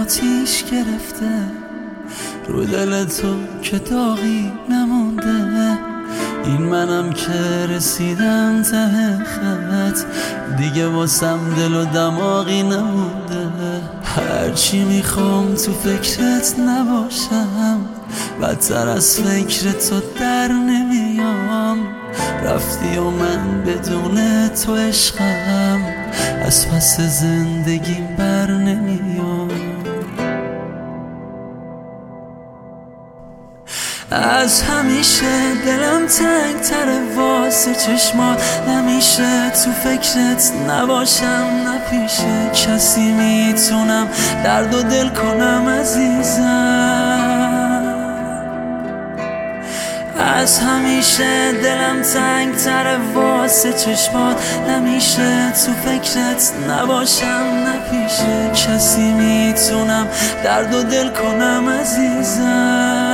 آتیش گرفته. رو دل تو که داغی نمونده. این منم که رسیدم ته خط. دیگه واسم دل و دماغی نمونده. هرچی می‌خوام تو فکرت نباشم. بدتر از فکر تو در نمیام. رفتی و من بدون تو عشقم. از پس زندگی بر نمیام از همیشه دلم تنگ تره واسه چشمات. نمیشه تو فکرت نباشم نپیشه کسی می‌تونم. درد و دل کنم عزیزم. از همیشه دلم تنگ تره واسه چشمات. نمیشه تو فکرت نباشم نپیشه کسی می‌تونم درد و دل کنم عزیزم.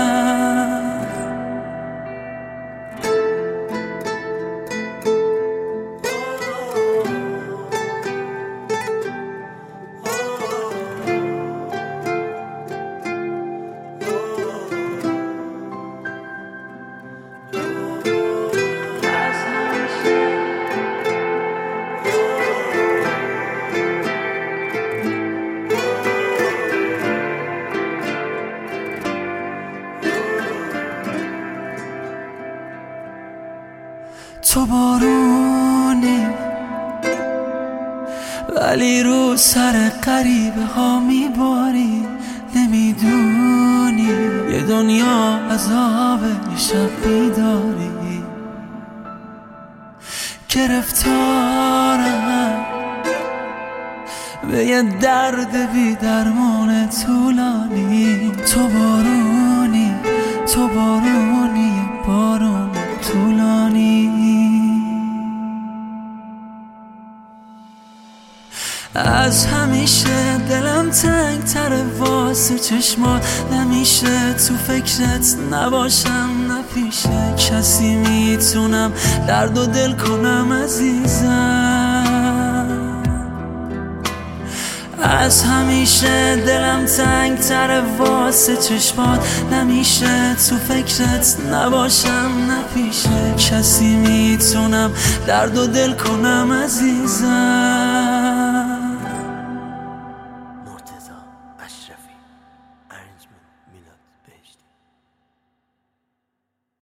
تو بارونی ولی رو سر قریبه ها میباری نمی‌دونی. یه دنیا عذاب شب بیداری. گرفتارم به یه درد بی درمان طولانی. تو بارونی تو بارونی. از همیشه دلم تنگ تره واسه چشمات. نمیشه تو فکرت نباشم نپیشه کسی می‌تونم درد و دل کنم عزیزم. از همیشه دلم تنگ تره واسه چشمات. نمیشه تو فکرت نباشم نپیشه کسی می‌تونم درد و دل کنم عزیزم.